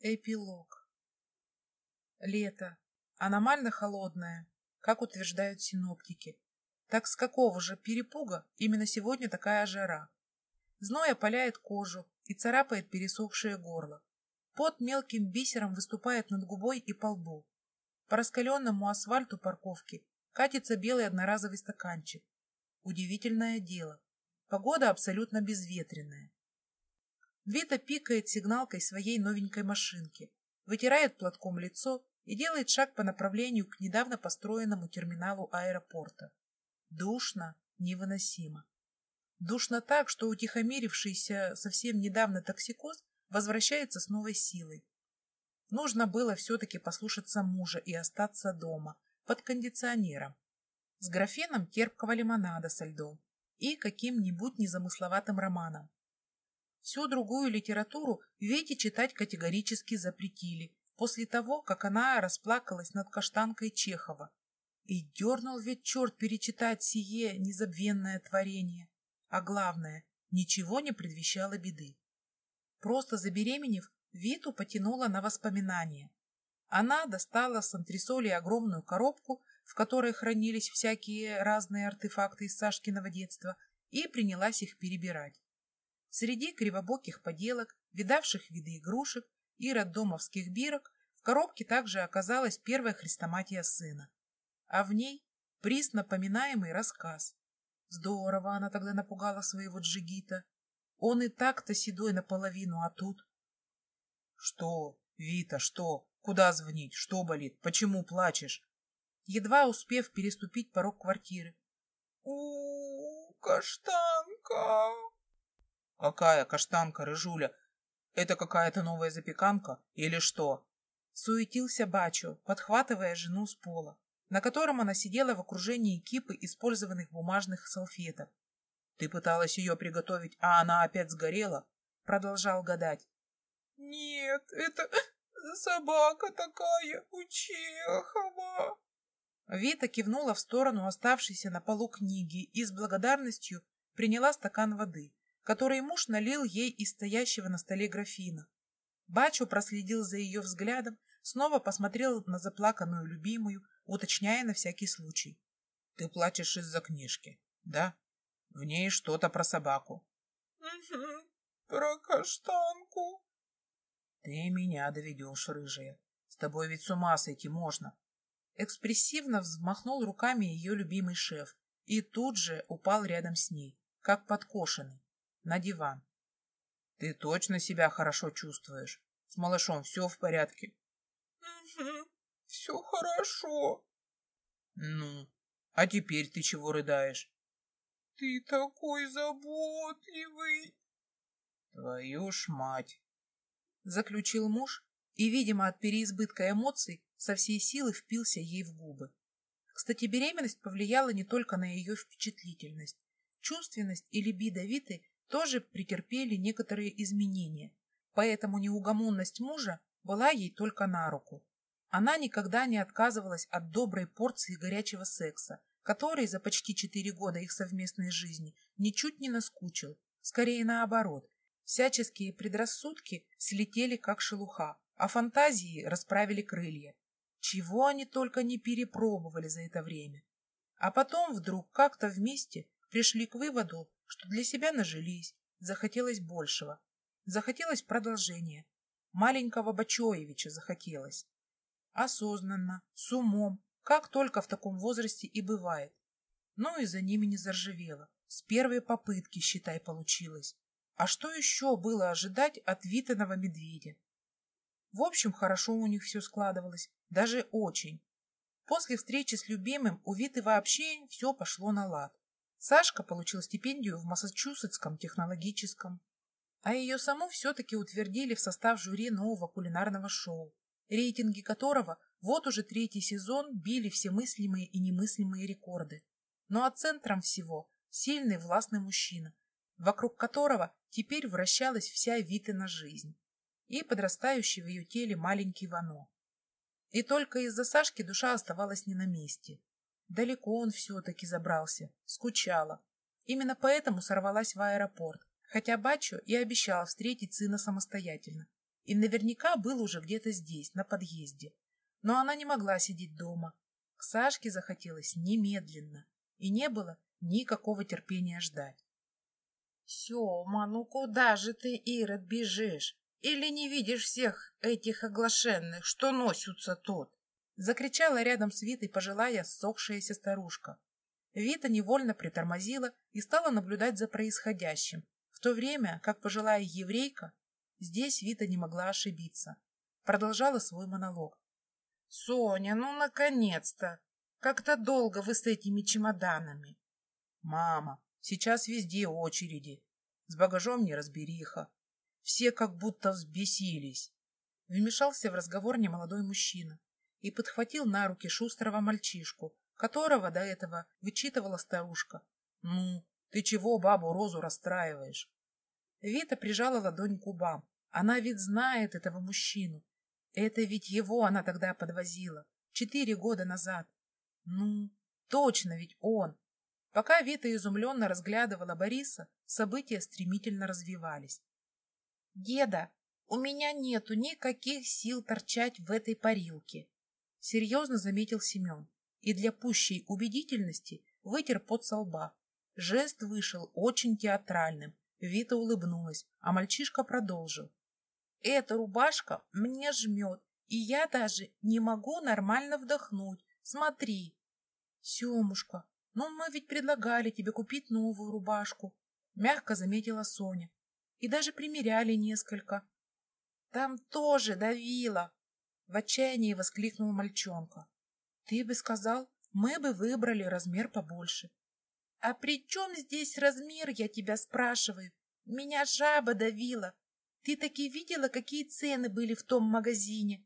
Эпилог. Лето. Аномально холодное, как утверждают синоптики. Так с какого же перепуга именно сегодня такая жара? Зной опаляет кожу и царапает пересохшее горло. Пот мелким бисером выступает над губой и по лбу. По раскаленному асфальту парковки катится белый одноразовый стаканчик. Удивительное дело. Погода абсолютно безветренная. Вита пикает сигналкой своей новенькой машинки, вытирает платком лицо и делает шаг по направлению к недавно построенному терминалу аэропорта. Душно, невыносимо. Душно так, что утихомирившийся совсем недавно токсикоз возвращается с новой силой. Нужно было все-таки послушаться мужа и остаться дома, под кондиционером, с графеном терпкого лимонада со льдом и каким-нибудь незамысловатым романом. Всю другую литературу Вете читать категорически запретили, после того, как она расплакалась над каштанкой Чехова. И дернул ведь черт перечитать сие незабвенное творение. А главное, ничего не предвещало беды. Просто забеременев, Виту потянула на воспоминания. Она достала с антресолей огромную коробку, в которой хранились всякие разные артефакты из Сашкиного детства, и принялась их перебирать. Среди кривобоких поделок, видавших виды игрушек и роддомовских бирок в коробке также оказалась первая хрестоматия сына. А в ней приз напоминаемый рассказ. Здорово она тогда напугала своего джигита. Он и так-то седой наполовину, а тут... Что, Вита, что? Куда звонить? Что болит? Почему плачешь? Едва успев переступить порог квартиры. У, -у каштанка! Какая каштанка, рыжуля? Это какая-то новая запеканка или что? Суетился Бачо, подхватывая жену с пола, на котором она сидела в окружении кипы использованных бумажных салфеток. Ты пыталась ее приготовить, а она опять сгорела? Продолжал гадать. Нет, это собака такая у Чехова. Вита кивнула в сторону оставшейся на полу книги и с благодарностью приняла стакан воды который муж налил ей из стоящего на столе графина. Бачо проследил за ее взглядом, снова посмотрел на заплаканную любимую, уточняя на всякий случай. — Ты плачешь из-за книжки, да? В ней что-то про собаку. — про каштанку. — Ты меня доведешь, рыжая. С тобой ведь с ума сойти можно. Экспрессивно взмахнул руками ее любимый шеф и тут же упал рядом с ней, как подкошенный на диван. Ты точно себя хорошо чувствуешь? С малышом все в порядке? Угу, все хорошо. Ну, а теперь ты чего рыдаешь? Ты такой заботливый. Твою ж мать. Заключил муж и, видимо, от переизбытка эмоций со всей силы впился ей в губы. Кстати, беременность повлияла не только на ее впечатлительность. Чувственность и либидо Виты тоже претерпели некоторые изменения, поэтому неугомонность мужа была ей только на руку. Она никогда не отказывалась от доброй порции горячего секса, который за почти четыре года их совместной жизни ничуть не наскучил, скорее наоборот. Всяческие предрассудки слетели как шелуха, а фантазии расправили крылья. Чего они только не перепробовали за это время. А потом вдруг как-то вместе пришли к выводу, что для себя нажились, захотелось большего, захотелось продолжения, маленького Бачоевича захотелось. Осознанно, с умом, как только в таком возрасте и бывает. Ну и за ними не заржавело. С первой попытки, считай, получилось. А что еще было ожидать от Витаного медведя? В общем, хорошо у них все складывалось, даже очень. После встречи с любимым у Виты вообще все пошло на лад. Сашка получил стипендию в Массачусетском технологическом, а ее саму все-таки утвердили в состав жюри нового кулинарного шоу, рейтинги которого вот уже третий сезон били все мыслимые и немыслимые рекорды. Ну а центром всего сильный властный мужчина, вокруг которого теперь вращалась вся Витина жизнь и подрастающий в ее теле маленький Вано. И только из-за Сашки душа оставалась не на месте. Далеко он все-таки забрался, скучала. Именно поэтому сорвалась в аэропорт, хотя Бачо и обещала встретить сына самостоятельно. и наверняка был уже где-то здесь, на подъезде. Но она не могла сидеть дома. К Сашке захотелось немедленно, и не было никакого терпения ждать. «Сема, ну куда же ты, Ирод, бежишь? Или не видишь всех этих оглашенных, что носятся тут?» Закричала рядом с Витой пожилая ссохшаяся старушка. Вита невольно притормозила и стала наблюдать за происходящим, в то время как пожилая еврейка, здесь Вита не могла ошибиться, продолжала свой монолог. «Соня, ну наконец-то! Как-то долго вы с этими чемоданами!» «Мама, сейчас везде очереди. С багажом не разбериха. Все как будто взбесились». Вмешался в разговор немолодой мужчина и подхватил на руки шустрого мальчишку, которого до этого вычитывала старушка. «Ну, ты чего бабу Розу расстраиваешь?» Вита прижала ладонь к губам. Она ведь знает этого мужчину. Это ведь его она тогда подвозила. Четыре года назад. Ну, точно ведь он. Пока Вита изумленно разглядывала Бориса, события стремительно развивались. «Деда, у меня нету никаких сил торчать в этой парилке», — серьезно заметил Семен и для пущей убедительности вытер пот со лба. Жест вышел очень театральным. Вита улыбнулась, а мальчишка продолжил. «Эта рубашка мне жмет, и я даже не могу нормально вдохнуть. Смотри!» «Семушка, ну мы ведь предлагали тебе купить новую рубашку», мягко заметила Соня. «И даже примеряли несколько». «Там тоже давило!» В отчаянии воскликнул мальчонка. Ты бы сказал, мы бы выбрали размер побольше. А при чем здесь размер, я тебя спрашиваю? Меня жаба давила. Ты таки видела, какие цены были в том магазине?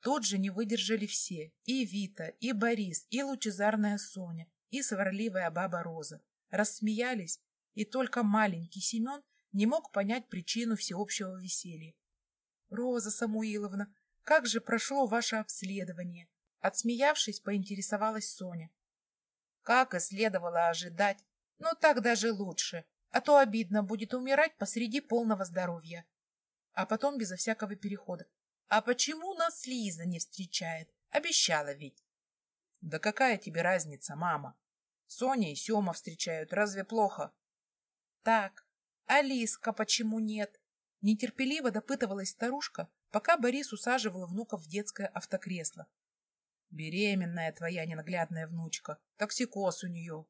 Тут же не выдержали все. И Вита, и Борис, и лучезарная Соня, и сварливая баба Роза. Рассмеялись, и только маленький Семен не мог понять причину всеобщего веселья. «Роза Самуиловна, как же прошло ваше обследование?» Отсмеявшись, поинтересовалась Соня. Как и следовало ожидать. Но так даже лучше, а то обидно будет умирать посреди полного здоровья. А потом безо всякого перехода. А почему нас Лиза не встречает? Обещала ведь. Да какая тебе разница, мама? Соня и Сема встречают, разве плохо? Так, а Лизка почему нет? Нетерпеливо допытывалась старушка, пока Борис усаживал внуков в детское автокресло. Беременная твоя ненаглядная внучка. Токсикоз у нее.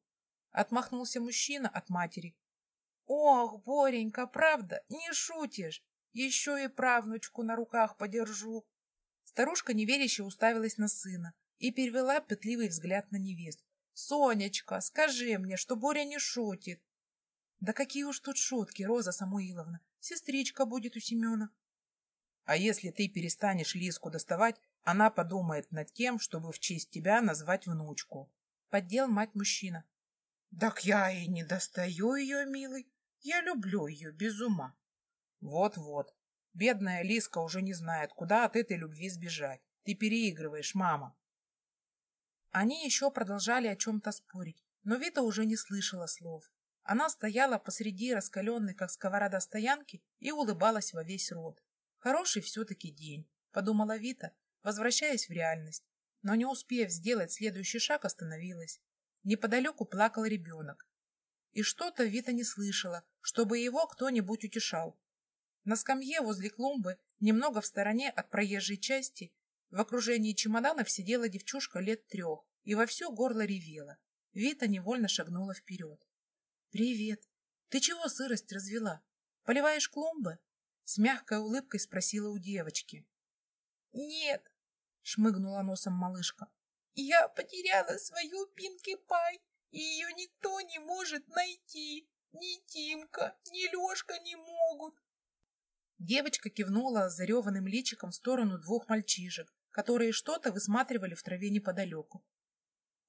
Отмахнулся мужчина от матери. Ох, Боренька, правда, не шутишь. Еще и правнучку на руках подержу. Старушка неверяще уставилась на сына и перевела пытливый взгляд на невесту. «Сонечка, скажи мне, что Боря не шутит». «Да какие уж тут шутки, Роза Самуиловна. Сестричка будет у Семена». «А если ты перестанешь Лиску доставать, она подумает над тем, чтобы в честь тебя назвать внучку. Поддел мать мужчина. Так я и не достаю ее, милый. Я люблю ее без ума. Вот-вот. Бедная Лиска уже не знает, куда от этой любви сбежать. Ты переигрываешь, мама. Они еще продолжали о чем-то спорить, но Вита уже не слышала слов. Она стояла посреди раскаленной, как сковорода, стоянки и улыбалась во весь рот. Хороший все-таки день, подумала Вита, возвращаясь в реальность, но не успев сделать следующий шаг, остановилась. Неподалеку плакал ребенок. И что-то Вита не слышала, чтобы его кто-нибудь утешал. На скамье возле клумбы, немного в стороне от проезжей части, в окружении чемоданов сидела девчушка лет трех и во все горло ревела. Вита невольно шагнула вперед. «Привет! Ты чего сырость развела? Поливаешь клумбы?» С мягкой улыбкой спросила у девочки. «Нет, шмыгнула носом малышка. Я потеряла свою Пинки Пай, и ее никто не может найти. Ни Тимка, ни Лешка не могут. Девочка кивнула зареванным личиком в сторону двух мальчишек, которые что-то высматривали в траве неподалеку.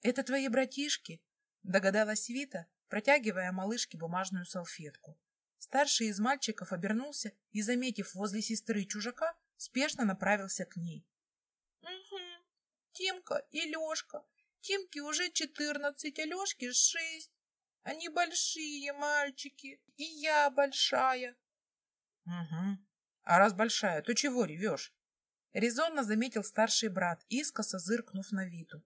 «Это твои братишки?» — догадалась Вита, протягивая малышке бумажную салфетку. Старший из мальчиков обернулся и, заметив возле сестры чужака, спешно направился к ней. Тимка и Лешка. Тимке уже четырнадцать, а Лешке шесть. Они большие мальчики, и я большая. Угу. А раз большая, то чего ревешь? Резонно заметил старший брат, искоса зыркнув на Виту.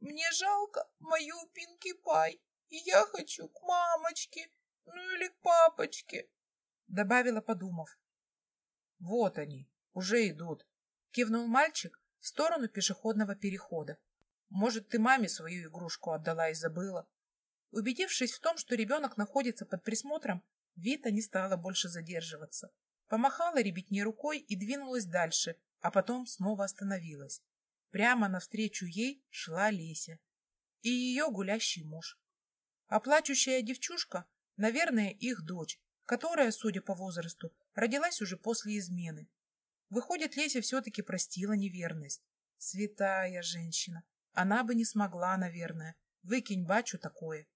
Мне жалко мою Пинки Пай, и я хочу к мамочке, ну или к папочке, добавила, подумав. Вот они, уже идут. Кивнул мальчик в сторону пешеходного перехода. Может, ты маме свою игрушку отдала и забыла? Убедившись в том, что ребенок находится под присмотром, Вита не стала больше задерживаться. Помахала ребятне рукой и двинулась дальше, а потом снова остановилась. Прямо навстречу ей шла Леся и ее гулящий муж. А плачущая девчушка, наверное, их дочь, которая, судя по возрасту, родилась уже после измены. Выходит, Леся все-таки простила неверность. Святая женщина. Она бы не смогла, наверное. Выкинь бачу такое.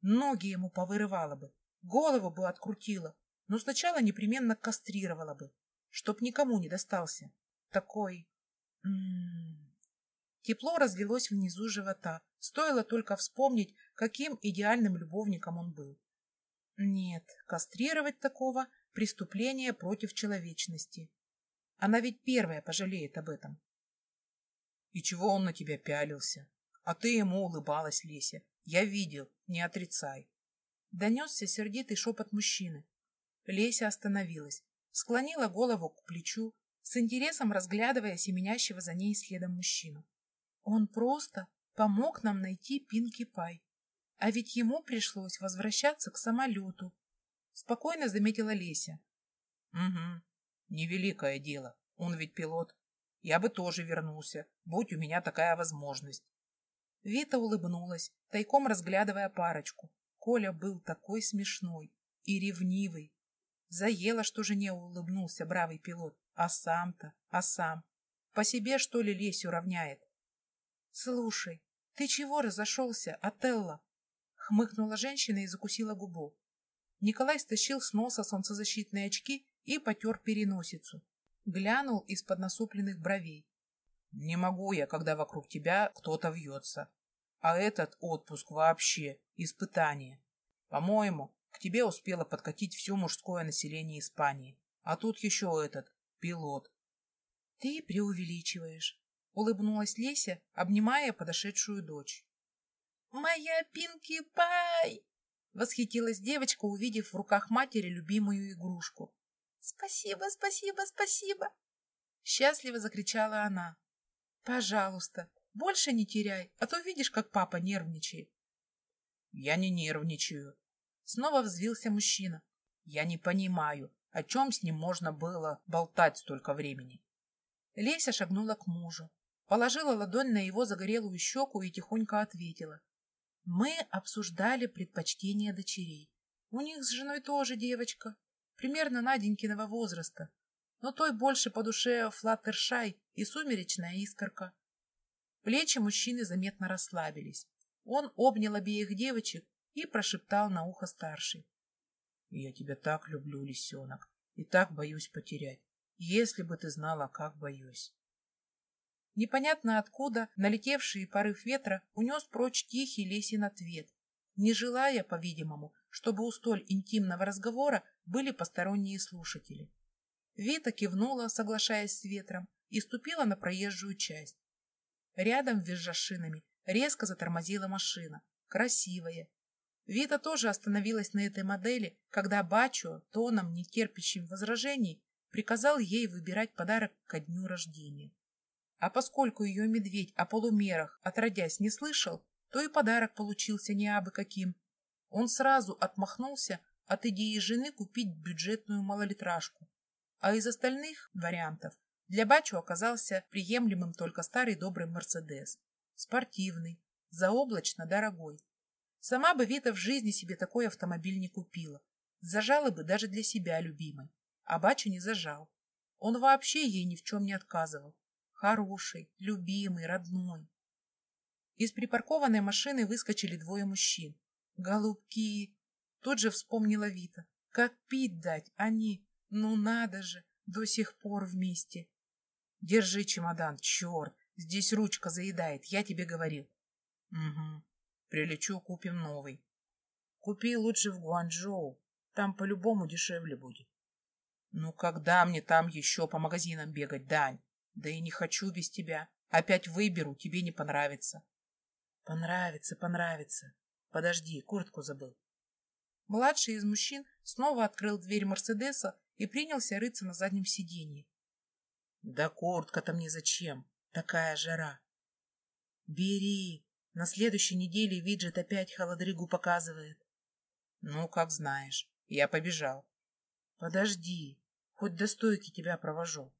Ноги ему повырывала бы, голову бы открутила, но сначала непременно кастрировала бы, чтоб никому не достался. Такой... М -м -м. Тепло разлилось внизу живота, стоило только вспомнить, каким идеальным любовником он был. Нет, кастрировать такого — преступление против человечности. Она ведь первая пожалеет об этом. И чего он на тебя пялился? А ты ему улыбалась, Леся. Я видел, не отрицай. Донесся сердитый шепот мужчины. Леся остановилась, склонила голову к плечу, с интересом разглядывая семенящего за ней следом мужчину. Он просто помог нам найти Пинки Пай. А ведь ему пришлось возвращаться к самолету. Спокойно заметила Леся. Угу, невеликое дело. Он ведь пилот. Я бы тоже вернулся, будь у меня такая возможность. Вита улыбнулась, тайком разглядывая парочку. Коля был такой смешной и ревнивый. Заело, что жене улыбнулся бравый пилот. А сам-то, а сам. По себе, что ли, Лесю равняет? Слушай, ты чего разошелся, Отелло? Хмыкнула женщина и закусила губу. Николай стащил с носа солнцезащитные очки и потер переносицу. Глянул из-под насупленных бровей. Не могу я, когда вокруг тебя кто-то вьется. А этот отпуск вообще испытание. По-моему, к тебе успело подкатить все мужское население Испании. А тут еще этот, пилот. Ты преувеличиваешь, улыбнулась Леся, обнимая подошедшую дочь. Моя Пинки Пай! Восхитилась девочка, увидев в руках матери любимую игрушку. Спасибо, спасибо, спасибо! Счастливо закричала она. Пожалуйста, больше не теряй, а то видишь, как папа нервничает. Я не нервничаю. Снова взвился мужчина. Я не понимаю, о чем с ним можно было болтать столько времени. Леся шагнула к мужу, положила ладонь на его загорелую щеку и тихонько ответила. Мы обсуждали предпочтения дочерей. У них с женой тоже девочка, примерно Наденькиного возраста но той больше по душе Флаттершай и сумеречная искорка. Плечи мужчины заметно расслабились. Он обнял обеих девочек и прошептал на ухо старший. — Я тебя так люблю, лисенок, и так боюсь потерять. Если бы ты знала, как боюсь. Непонятно откуда налетевший порыв ветра унес прочь тихий лесин ответ, не желая, по-видимому, чтобы у столь интимного разговора были посторонние слушатели. Вита кивнула, соглашаясь с ветром, и ступила на проезжую часть. Рядом, визжа шинами, резко затормозила машина. Красивая. Вита тоже остановилась на этой модели, когда Бачо, тоном, не терпящим возражений, приказал ей выбирать подарок ко дню рождения. А поскольку ее медведь о полумерах отродясь не слышал, то и подарок получился не абы каким. Он сразу отмахнулся от идеи жены купить бюджетную малолитражку. А из остальных вариантов для Бачу оказался приемлемым только старый добрый Мерседес. Спортивный, заоблачно дорогой. Сама бы Вита в жизни себе такой автомобиль не купила. Зажала бы даже для себя любимой. А Бачу не зажал. Он вообще ей ни в чем не отказывал. Хороший, любимый, родной. Из припаркованной машины выскочили двое мужчин. Голубки! Тут же вспомнила Вита. Как пить дать, они... Ну надо же, до сих пор вместе. Держи чемодан, черт, здесь ручка заедает, я тебе говорил. Угу, прилечу, купим новый. Купи лучше в Гуанчжоу, там по-любому дешевле будет. Ну, когда мне там еще по магазинам бегать, Дань? Да и не хочу без тебя. Опять выберу, тебе не понравится. Понравится, понравится. Подожди, куртку забыл. Младший из мужчин снова открыл дверь Мерседеса и принялся рыться на заднем сиденье. Да куртка-то мне зачем? Такая жара. Бери. На следующей неделе виджет опять холодрыгу показывает. Ну, как знаешь. Я побежал. Подожди. Хоть до стойки тебя провожу.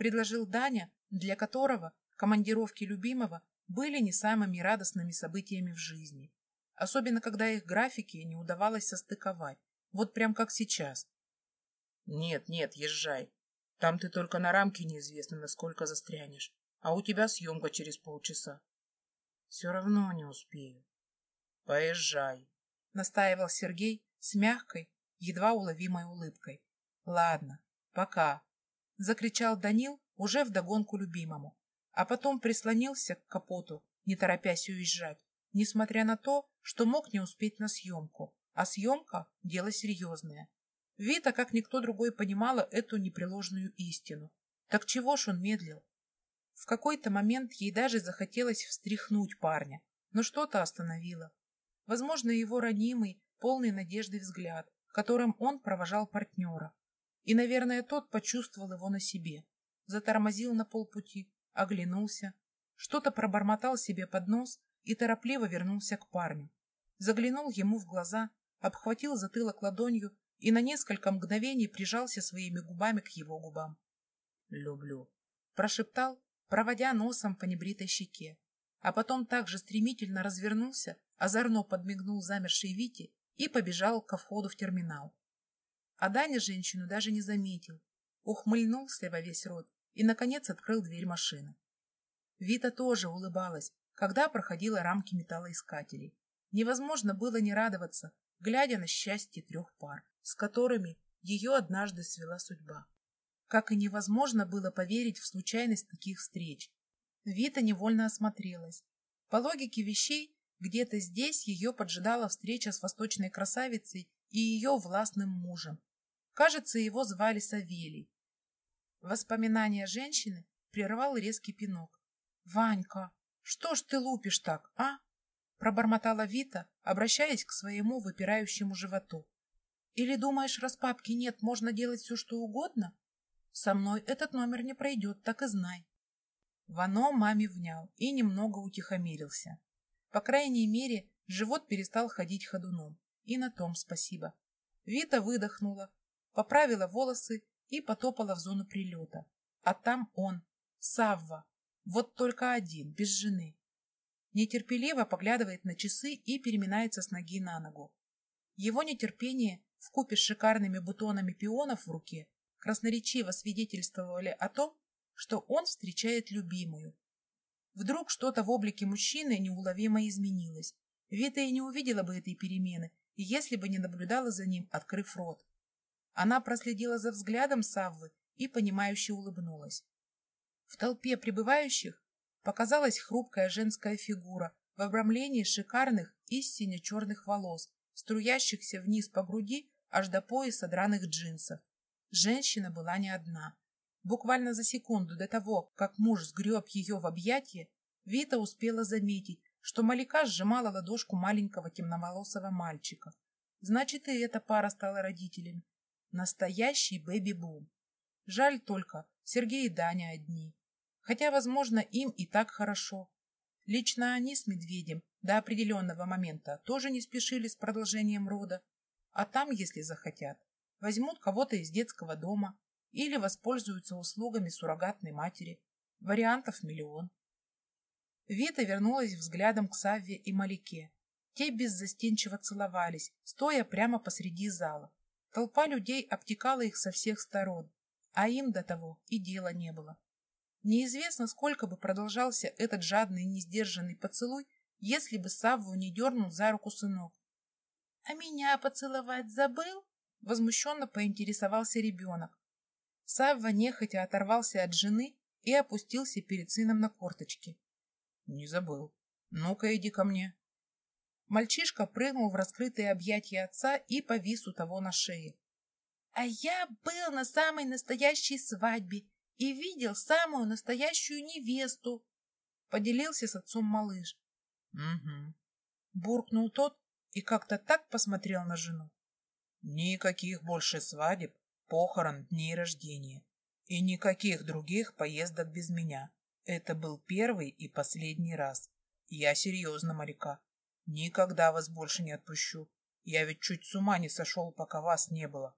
Предложил Даня, для которого командировки любимого были не самыми радостными событиями в жизни. Особенно, когда их графики не удавалось состыковать. Вот прям как сейчас. Нет, нет, езжай. Там ты только на рамке неизвестно, насколько застрянешь. А у тебя съемка через полчаса. Все равно не успею. Поезжай, — настаивал Сергей с мягкой, едва уловимой улыбкой. Ладно, пока, — закричал Данил уже вдогонку любимому, а потом прислонился к капоту, не торопясь уезжать, несмотря на то, что мог не успеть на съемку, а съемка — дело серьезное. Вита, как никто другой, понимала эту непреложную истину. Так чего ж он медлил? В какой-то момент ей даже захотелось встряхнуть парня, но что-то остановило. Возможно, его ранимый, полный надежды взгляд, которым он провожал партнера. И, наверное, тот почувствовал его на себе. Затормозил на полпути, оглянулся, что-то пробормотал себе под нос и торопливо вернулся к парню. Заглянул ему в глаза, обхватил затылок ладонью и на несколько мгновений прижался своими губами к его губам. «Люблю», — прошептал, проводя носом по небритой щеке, а потом также стремительно развернулся, озорно подмигнул замершей Вите и побежал ко входу в терминал. А Даня женщину даже не заметил, ухмыльнулся во весь рот и, наконец, открыл дверь машины. Вита тоже улыбалась, когда проходила рамки металлоискателей. Невозможно было не радоваться, глядя на счастье трех пар с которыми ее однажды свела судьба. Как и невозможно было поверить в случайность таких встреч. Вита невольно осмотрелась. По логике вещей, где-то здесь ее поджидала встреча с восточной красавицей и ее властным мужем. Кажется, его звали Савелий. Воспоминания женщины прервал резкий пинок. «Ванька, что ж ты лупишь так, а?» Пробормотала Вита, обращаясь к своему выпирающему животу. Или думаешь, раз папки нет, можно делать все, что угодно? Со мной этот номер не пройдет, так и знай. Вано маме внял и немного утихомирился. По крайней мере, живот перестал ходить ходуном. И на том спасибо. Вита выдохнула, поправила волосы и потопала в зону прилета. А там он, Савва, вот только один, без жены. Нетерпеливо поглядывает на часы и переминается с ноги на ногу. Его нетерпение вкупе с шикарными бутонами пионов в руке красноречиво свидетельствовали о том, что он встречает любимую. Вдруг что-то в облике мужчины неуловимо изменилось. Вита и не увидела бы этой перемены, если бы не наблюдала за ним, открыв рот. Она проследила за взглядом Саввы и, понимающе улыбнулась. В толпе прибывающих показалась хрупкая женская фигура в обрамлении шикарных и сине-черных волос, струящихся вниз по груди аж до пояса драных джинсов. Женщина была не одна. Буквально за секунду до того, как муж сгреб ее в объятия, Вита успела заметить, что Малика сжимала ладошку маленького темноволосого мальчика. Значит, и эта пара стала родителями. Настоящий бэби-бум. Жаль только, Сергей и Даня одни. Хотя, возможно, им и так хорошо. Лично они с медведем до определенного момента тоже не спешили с продолжением рода, а там, если захотят, возьмут кого-то из детского дома или воспользуются услугами суррогатной матери. Вариантов миллион. Вита вернулась взглядом к Савве и Малике. Те беззастенчиво целовались, стоя прямо посреди зала. Толпа людей обтекала их со всех сторон, а им до того и дела не было. Неизвестно, сколько бы продолжался этот жадный и несдержанный поцелуй, если бы Савву не дернул за руку сынок. — А меня поцеловать забыл? — возмущенно поинтересовался ребенок. Савва нехотя оторвался от жены и опустился перед сыном на корточки. — Не забыл. Ну-ка, иди ко мне. Мальчишка прыгнул в раскрытые объятия отца и повис у того на шее. — А я был на самой настоящей свадьбе и видел самую настоящую невесту, поделился с отцом малыш. Угу. Буркнул тот и как-то так посмотрел на жену. Никаких больше свадеб, похорон, дней рождения. И никаких других поездок без меня. Это был первый и последний раз. Я серьезно, моряка. Никогда вас больше не отпущу. Я ведь чуть с ума не сошел, пока вас не было.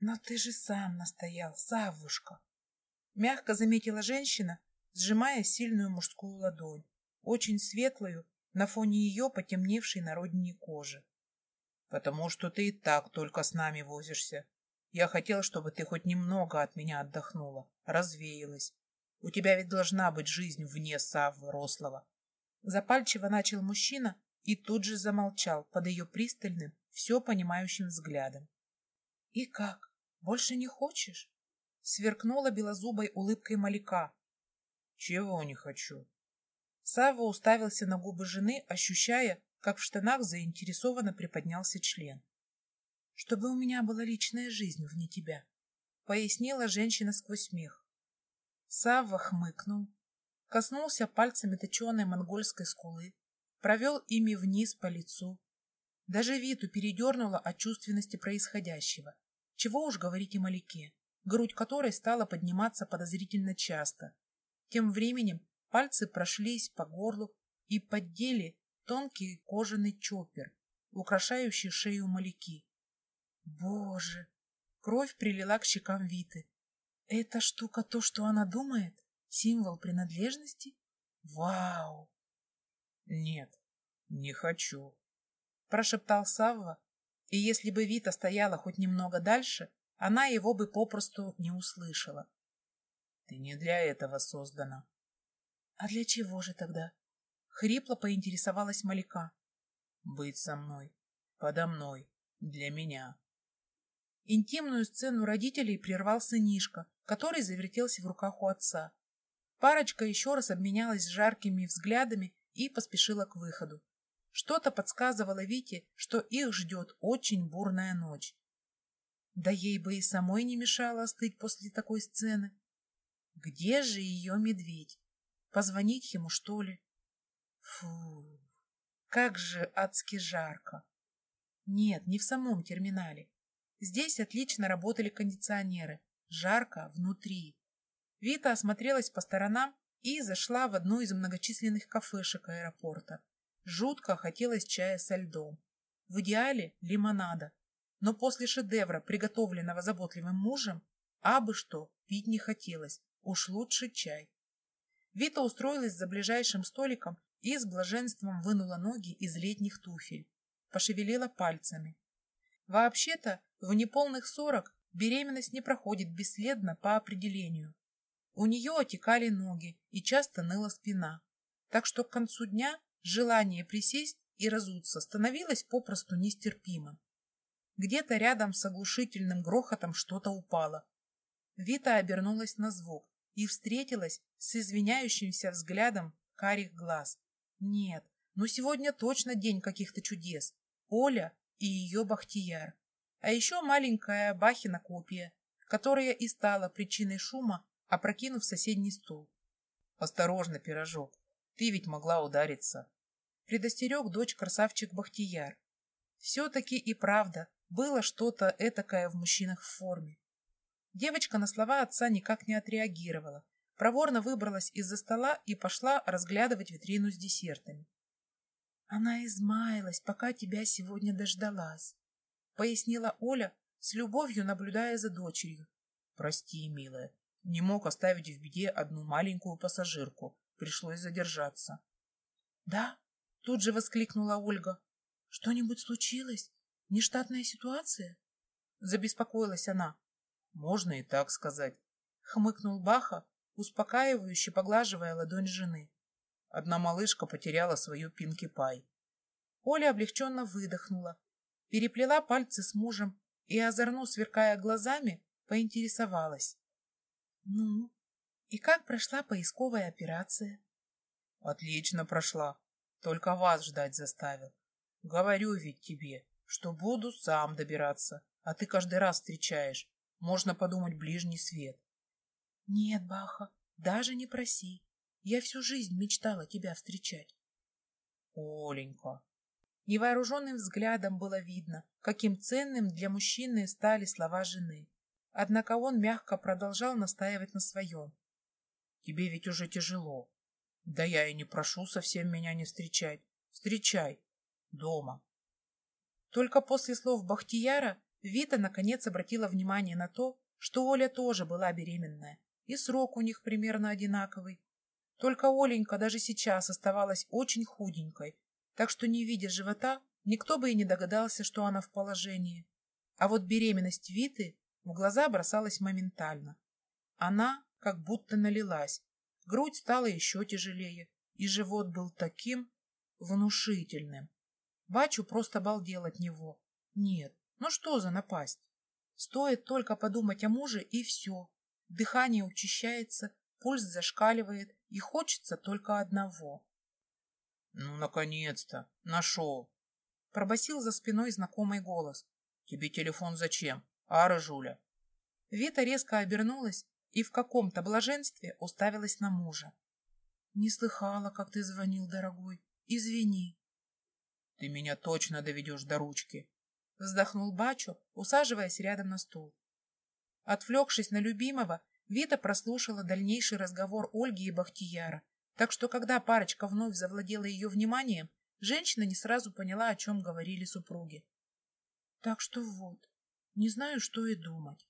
Но ты же сам настоял, Савушка. Мягко заметила женщина, сжимая сильную мужскую ладонь, очень светлую, на фоне ее потемневшей на родине кожи. Потому что ты и так только с нами возишься. Я хотел, чтобы ты хоть немного от меня отдохнула, развеялась. У тебя ведь должна быть жизнь вне Саввы Рослова. Запальчиво начал мужчина и тут же замолчал под ее пристальным, все понимающим взглядом. «И как? Больше не хочешь?» Сверкнула белозубой улыбкой маляка. «Чего не хочу?» Савва уставился на губы жены, ощущая, как в штанах заинтересованно приподнялся член. «Чтобы у меня была личная жизнь вне тебя», — пояснила женщина сквозь смех. Савва хмыкнул, коснулся пальцами точеной монгольской скулы, провел ими вниз по лицу. Даже Виту передернуло от чувственности происходящего. Чего уж говорить о Маляке, грудь которой стала подниматься подозрительно часто. Тем временем пальцы прошлись по горлу и поддели тонкий кожаный чоппер, украшающий шею Маляки. Боже! Кровь прилила к щекам Виты. Эта штука то, что она думает? Символ принадлежности? Вау! Нет, не хочу, прошептал Савва, и если бы Вита стояла хоть немного дальше, она его бы попросту не услышала. Ты не для этого создана. А для чего же тогда? Хрипло поинтересовалась Маляка. Быть со мной, подо мной, для меня. Интимную сцену родителей прервал сынишка, который завертелся в руках у отца. Парочка еще раз обменялась жаркими взглядами и поспешила к выходу. Что-то подсказывало Вите, что их ждет очень бурная ночь. Да ей бы и самой не мешало остыть после такой сцены. Где же ее медведь? Позвонить ему, что ли? Фу, как же адски жарко. Нет, не в самом терминале. Здесь отлично работали кондиционеры. Жарко внутри. Вита осмотрелась по сторонам и зашла в одну из многочисленных кафешек аэропорта. Жутко хотелось чая со льдом. В идеале лимонада. Но после шедевра, приготовленного заботливым мужем, абы что, пить не хотелось. Уж лучше чай. Вита устроилась за ближайшим столиком и с блаженством вынула ноги из летних туфель. Пошевелила пальцами. Вообще-то, в неполных сорок беременность не проходит бесследно по определению. У нее отекали ноги и часто ныла спина. Так что к концу дня желание присесть и разуться становилось попросту нестерпимым. Где-то рядом с оглушительным грохотом что-то упало. Вита обернулась на звук и встретилась с извиняющимся взглядом карих глаз. Нет, ну сегодня точно день каких-то чудес. Оля и ее Бахтияр. А еще маленькая Бахина копия, которая и стала причиной шума опрокинув соседний стул. «Осторожно, пирожок, ты ведь могла удариться!» Предостерег дочь красавчик Бахтияр. Все-таки и правда было что-то этакое в мужчинах в форме. Девочка на слова отца никак не отреагировала, проворно выбралась из-за стола и пошла разглядывать витрину с десертами. «Она измаялась, пока тебя сегодня дождалась», — пояснила Оля, с любовью наблюдая за дочерью. «Прости, милая, не мог оставить в беде одну маленькую пассажирку. Пришлось задержаться. «Да?» — тут же воскликнула Ольга. «Что-нибудь случилось? Нештатная ситуация?» Забеспокоилась она. «Можно и так сказать», — хмыкнул Баха, успокаивающе поглаживая ладонь жены. Одна малышка потеряла свою пинки-пай. Оля облегченно выдохнула, переплела пальцы с мужем и, озорно сверкая глазами, поинтересовалась. Ну, и как прошла поисковая операция? Отлично прошла. Только вас ждать заставил. Говорю ведь тебе, что буду сам добираться. а ты каждый раз встречаешь. Можно подумать, ближний свет. Нет, Баха, даже не проси. Я всю жизнь мечтала тебя встречать. Оленька. Невооруженным взглядом было видно, каким ценным для мужчины стали слова жены. Однако он мягко продолжал настаивать на своем. Тебе ведь уже тяжело. Да я и не прошу совсем меня не встречать. Встречай. Дома. Только после слов Бахтияра Вита наконец обратила внимание на то, что Оля тоже была беременная, и срок у них примерно одинаковый. Только Оленька даже сейчас оставалась очень худенькой, так что, не видя живота, никто бы и не догадался, что она в положении. А вот беременность Виты в глаза бросалась моментально. Она как будто налилась, грудь стала еще тяжелее, и живот был таким внушительным. Бачу просто обалдел от него. Нет, ну что за напасть? Стоит только подумать о муже, и все. Дыхание учащается, пульс зашкаливает, и хочется только одного. «Ну, наконец-то! Нашел!» Пробасил за спиной знакомый голос. «Тебе телефон зачем? Ара, Жуля?» Вита резко обернулась и в каком-то блаженстве уставилась на мужа. «Не слыхала, как ты звонил, дорогой. Извини». «Ты меня точно доведешь до ручки», вздохнул Бачо, усаживаясь рядом на стул. Отвлекшись на любимого, Вита прослушала дальнейший разговор Ольги и Бахтияра, так что когда парочка вновь завладела ее вниманием, женщина не сразу поняла, о чем говорили супруги. Так что вот, не знаю, что и думать.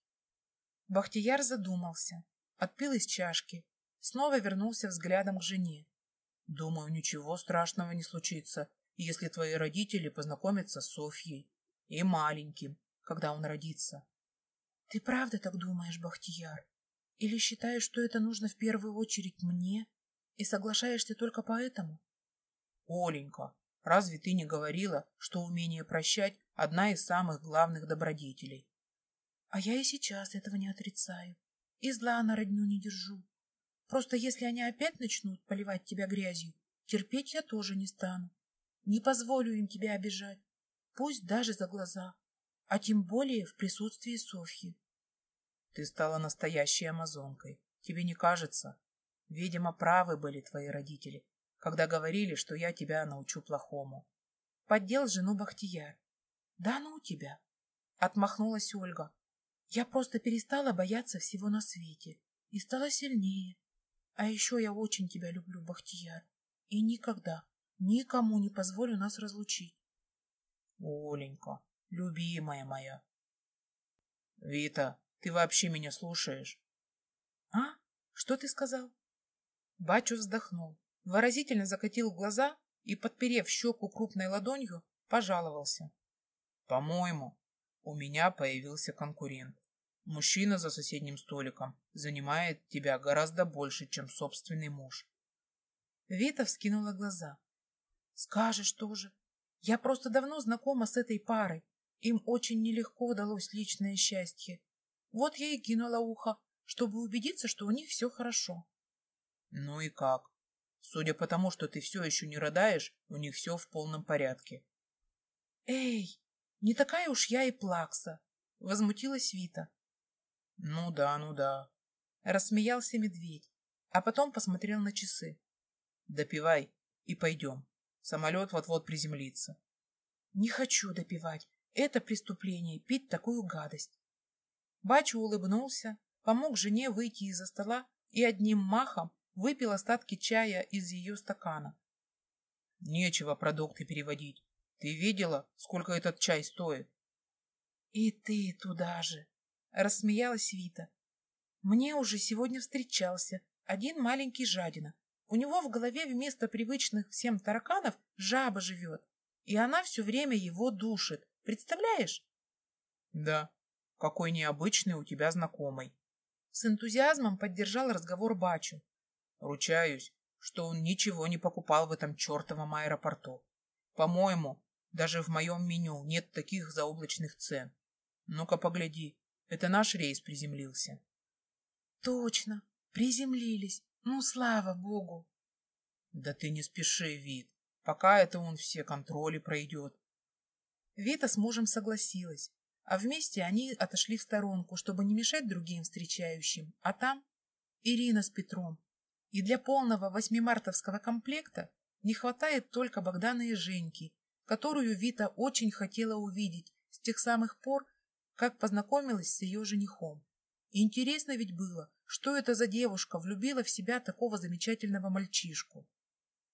Бахтияр задумался, отпил из чашки, снова вернулся взглядом к жене. Думаю, ничего страшного не случится, если твои родители познакомятся с Софьей и маленьким, когда он родится. Ты правда так думаешь, Бахтияр? Или считаешь, что это нужно в первую очередь мне, и соглашаешься только поэтому? Оленька, разве ты не говорила, что умение прощать – одна из самых главных добродетелей? А я и сейчас этого не отрицаю. И зла на родню не держу. Просто если они опять начнут поливать тебя грязью, терпеть я тоже не стану. Не позволю им тебя обижать пусть даже за глаза, а тем более в присутствии Софьи. Ты стала настоящей амазонкой. Тебе не кажется? Видимо, правы были твои родители, когда говорили, что я тебя научу плохому. Поддел жену Бахтияр. Да ну тебя. Отмахнулась Ольга. Я просто перестала бояться всего на свете и стала сильнее. А еще я очень тебя люблю, Бахтияр, и никогда, никому не позволю нас разлучить. Оленька, любимая моя. Вита, ты вообще меня слушаешь? А? Что ты сказал? Бачу вздохнул, выразительно закатил глаза и, подперев щеку крупной ладонью, пожаловался. По-моему, у меня появился конкурент. Мужчина за соседним столиком занимает тебя гораздо больше, чем собственный муж. Вита вскинула глаза. Скажешь тоже. Я просто давно знакома с этой парой. Им очень нелегко удалось личное счастье. Вот я и кинула ухо, чтобы убедиться, что у них все хорошо. Ну и как? Судя по тому, что ты все еще не родаешь, у них все в полном порядке. Эй, не такая уж я и плакса, возмутилась Вита. Ну да, ну да. Рассмеялся медведь, а потом посмотрел на часы. Допивай и пойдем. Самолет вот-вот приземлится. Не хочу допивать. Это преступление, пить такую гадость. Бачу улыбнулся, помог жене выйти из-за стола и одним махом выпил остатки чая из ее стакана. Нечего продукты переводить. Ты видела, сколько этот чай стоит? И ты туда же, рассмеялась Вита. Мне уже сегодня встречался один маленький жадина. У него в голове вместо привычных всем тараканов жаба живет, и она все время его душит. Представляешь? Да, какой необычный у тебя знакомый. С энтузиазмом поддержал разговор Бачу. Ручаюсь, что он ничего не покупал в этом чертовом аэропорту. По-моему, даже в моем меню нет таких заоблачных цен. Ну-ка погляди, это наш рейс приземлился. Точно, приземлились. Ну, слава богу. Да ты не спеши, Вит. Пока это он все контроли пройдет. Вита с мужем согласилась. а вместе они отошли в сторонку, чтобы не мешать другим встречающим. А там Ирина с Петром. И для полного восьмимартовского комплекта не хватает только Богдана и Женьки, которую Вита очень хотела увидеть с тех самых пор, как познакомилась с ее женихом. Интересно ведь было, что это за девушка влюбила в себя такого замечательного мальчишку.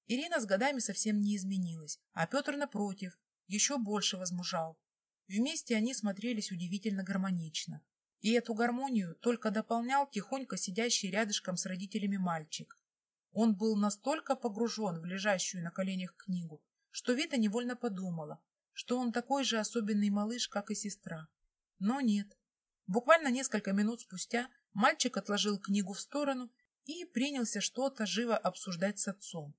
Ирина с годами совсем не изменилась, а Петр, напротив, еще больше возмужал. Вместе они смотрелись удивительно гармонично. И эту гармонию только дополнял тихонько сидящий рядышком с родителями мальчик. Он был настолько погружен в лежащую на коленях книгу, что Вита невольно подумала, что он такой же особенный малыш, как и сестра. Но нет. Буквально несколько минут спустя мальчик отложил книгу в сторону и принялся что-то живо обсуждать с отцом.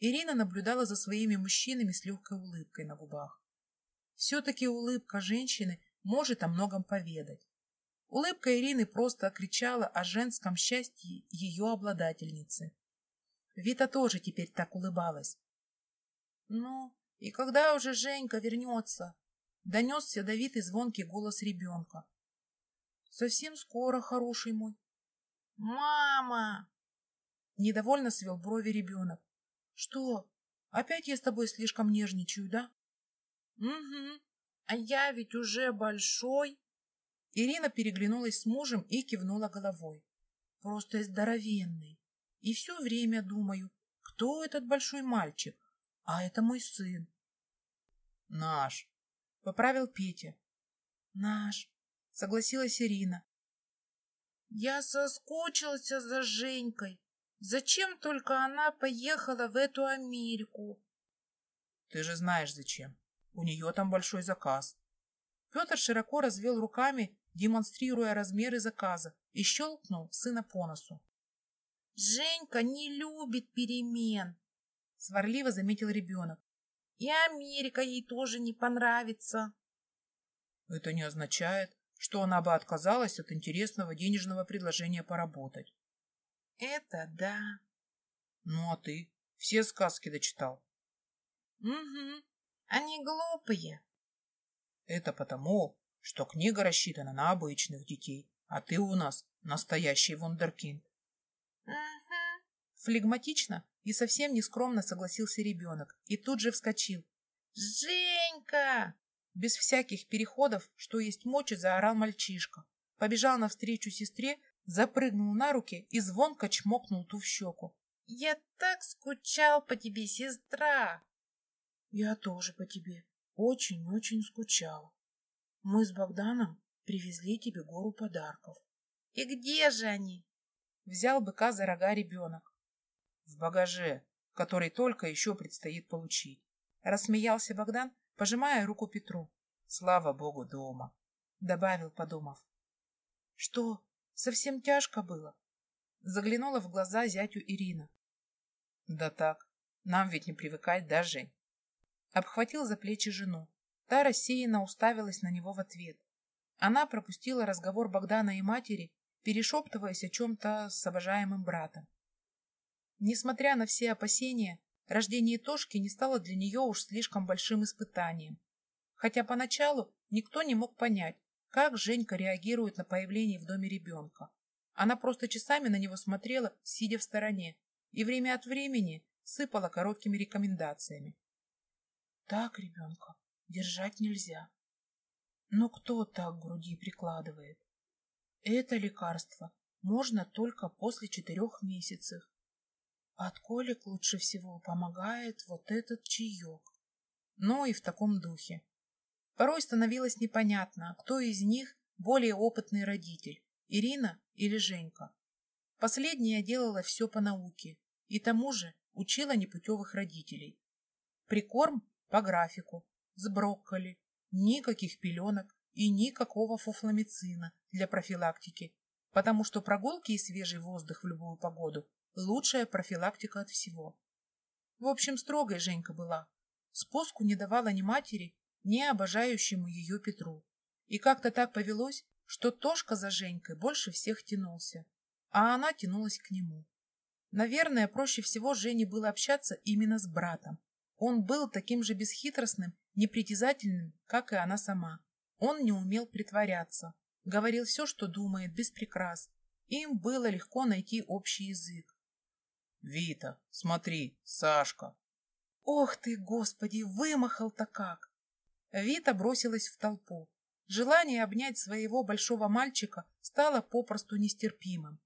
Ирина наблюдала за своими мужчинами с легкой улыбкой на губах. Все-таки улыбка женщины может о многом поведать. Улыбка Ирины просто кричала о женском счастье ее обладательницы. Вита тоже теперь так улыбалась. «Ну, и когда уже Женька вернется?» Донесся давитый звонкий голос ребенка. «Совсем скоро, хороший мой». «Мама!» Недовольно свел брови ребенок. «Что, опять я с тобой слишком нежничаю, да?» «Угу. А я ведь уже большой». Ирина переглянулась с мужем и кивнула головой. «Просто здоровенный. И все время думаю, кто этот большой мальчик? А это мой сын». «Наш», — поправил Петя. «Наш», — согласилась Ирина. «Я соскучился за Женькой. Зачем только она поехала в эту Америку?» «Ты же знаешь, зачем. У нее там большой заказ. Петр широко развел руками, демонстрируя размеры заказа, и щелкнул сына по носу. «Женька не любит перемен», — сварливо заметил ребенок. «И Америка ей тоже не понравится». «Это не означает, что она бы отказалась от интересного денежного предложения поработать». «Это да». «Ну а ты? Все сказки дочитал?» «Угу. Они глупые. Это потому, что книга рассчитана на обычных детей, а ты у нас настоящий вундеркинд. Угу. Флегматично и совсем нескромно согласился ребенок и тут же вскочил. «Женька!» Без всяких переходов, что есть мочи, заорал мальчишка. Побежал навстречу сестре, запрыгнул на руки и звонко чмокнул ту в щеку. «Я так скучал по тебе, сестра!» Я тоже по тебе очень-очень скучала. Мы с Богданом привезли тебе гору подарков. И где же они? Взял быка за рога ребенок. В багаже, который только еще предстоит получить. Рассмеялся Богдан, пожимая руку Петру. Слава богу, дома. Добавил, подумав. Что, совсем тяжко было? Заглянула в глаза зятю Ирина. Да так, нам ведь не привыкать, да, Жень? обхватил за плечи жену. Та рассеянно уставилась на него в ответ. Она пропустила разговор Богдана и матери, перешептываясь о чем-то с обожаемым братом. Несмотря на все опасения, рождение Тошки не стало для нее уж слишком большим испытанием. Хотя поначалу никто не мог понять, как Женька реагирует на появление в доме ребенка. Она просто часами на него смотрела, сидя в стороне, и время от времени сыпала короткими рекомендациями. Так ребенка держать нельзя. Но кто так к груди прикладывает? Это лекарство можно только после четырех месяцев. От колик лучше всего помогает вот этот чаек. Но и в таком духе. Порой становилось непонятно, кто из них более опытный родитель, Ирина или Женька. Последняя делала все по науке и тому же учила непутевых родителей. Прикорм по графику, с брокколи, никаких пеленок и никакого фуфламицина для профилактики, потому что прогулки и свежий воздух в любую погоду – лучшая профилактика от всего. В общем, строгая Женька была. Спуску не давала ни матери, ни обожающему ее Петру. И как-то так повелось, что Тошка за Женькой больше всех тянулся, а она тянулась к нему. Наверное, проще всего Жене было общаться именно с братом, он был таким же бесхитростным, непритязательным, как и она сама. Он не умел притворяться, говорил все, что думает, без прикрас. Им было легко найти общий язык. «Вита, смотри, Сашка!» «Ох ты, Господи, вымахал-то как!» Вита бросилась в толпу. Желание обнять своего большого мальчика стало попросту нестерпимым.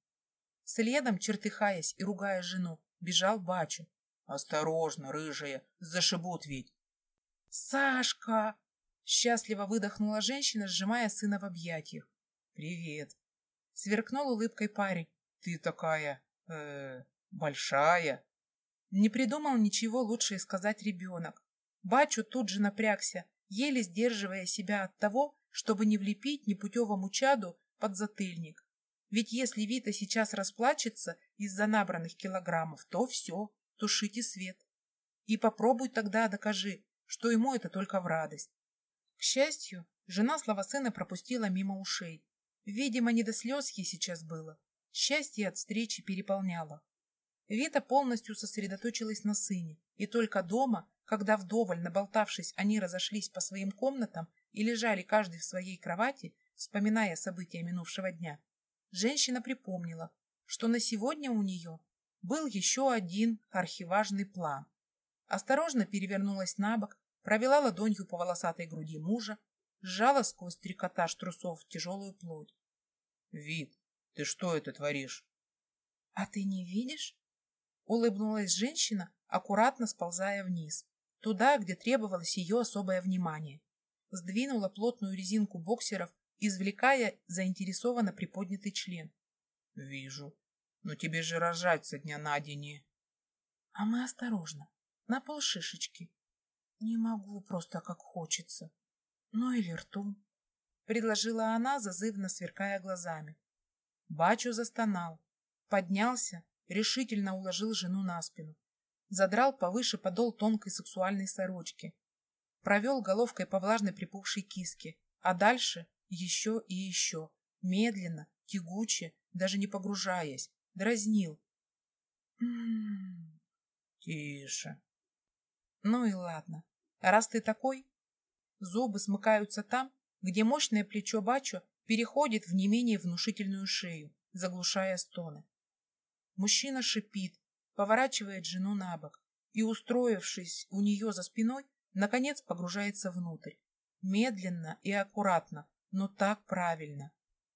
Следом, чертыхаясь и ругая жену, бежал Бачу. «Осторожно, рыжая, зашибут ведь!» «Сашка!» — счастливо выдохнула женщина, сжимая сына в объятиях. «Привет!» — сверкнул улыбкой парень. «Ты такая... э большая!» Не придумал ничего лучше сказать ребенок. Бачу тут же напрягся, еле сдерживая себя от того, чтобы не влепить непутевому чаду под затыльник. Ведь если Вита сейчас расплачется из-за набранных килограммов, то все, тушите свет. И попробуй тогда докажи, что ему это только в радость. К счастью, жена слова сына пропустила мимо ушей. Видимо, не до слез ей сейчас было. Счастье от встречи переполняло. Вита полностью сосредоточилась на сыне, и только дома, когда вдоволь наболтавшись, они разошлись по своим комнатам и лежали каждый в своей кровати, вспоминая события минувшего дня, женщина припомнила, что на сегодня у нее был еще один архиважный план. Осторожно перевернулась на бок, провела ладонью по волосатой груди мужа, сжала сквозь трикотаж трусов тяжелую плоть. — Вид, ты что это творишь? — А ты не видишь? Улыбнулась женщина, аккуратно сползая вниз, туда, где требовалось ее особое внимание. Сдвинула плотную резинку боксеров, извлекая заинтересованно приподнятый член. «Вижу. Но тебе же рожать со дня на день «А мы осторожно, на полшишечки. Не могу просто как хочется. Ну или ртом», — предложила она, зазывно сверкая глазами. Бачу застонал, поднялся, решительно уложил жену на спину, задрал повыше подол тонкой сексуальной сорочки, провел головкой по влажной припухшей киске, а дальше еще и еще, медленно, тягуче, даже не погружаясь, дразнил. «М-м-м, тише. Ну и ладно. Раз ты такой, зубы смыкаются там, где мощное плечо Бачо переходит в не менее внушительную шею, заглушая стоны. Мужчина шипит, поворачивает жену на бок и, устроившись у нее за спиной, наконец погружается внутрь. Медленно и аккуратно, но так правильно.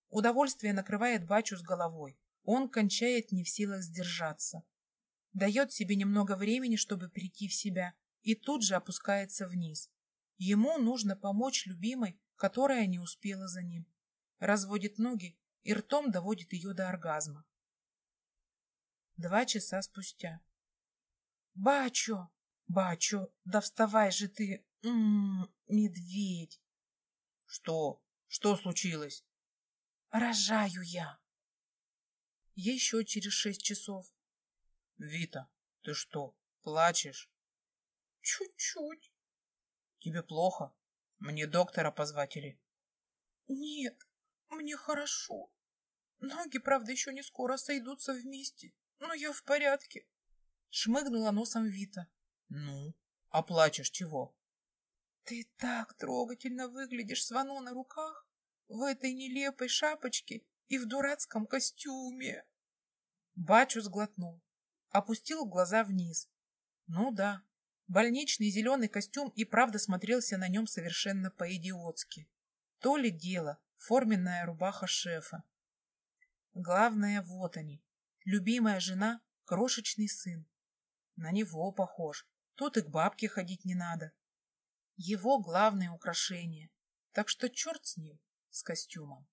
Удовольствие накрывает Бачу с головой. Он кончает не в силах сдержаться. Дает себе немного времени, чтобы прийти в себя, и тут же опускается вниз. Ему нужно помочь любимой, которая не успела за ним. Разводит ноги и ртом доводит ее до оргазма. Два часа спустя. «Бачо! Бачо! Да вставай же ты! М -м, медведь!» «Что? Что случилось?» «Рожаю я!» Еще через шесть часов. «Вита, ты что, плачешь?» «Чуть-чуть». «Тебе плохо? Мне доктора позвать или?» «Нет, мне хорошо. Ноги, правда, еще не скоро сойдутся вместе. «Ну, я в порядке», — шмыгнула носом Вита. «Ну, а плачешь чего?» «Ты так трогательно выглядишь с Вано на руках, в этой нелепой шапочке и в дурацком костюме!» Бачу сглотнул, опустил глаза вниз. «Ну да, больничный зеленый костюм и правда смотрелся на нем совершенно по-идиотски. То ли дело, форменная рубаха шефа. Главное, вот они, Любимая жена — крошечный сын. На него похож. Тут и к бабке ходить не надо. Его главное украшение. Так что черт с ним, с костюмом.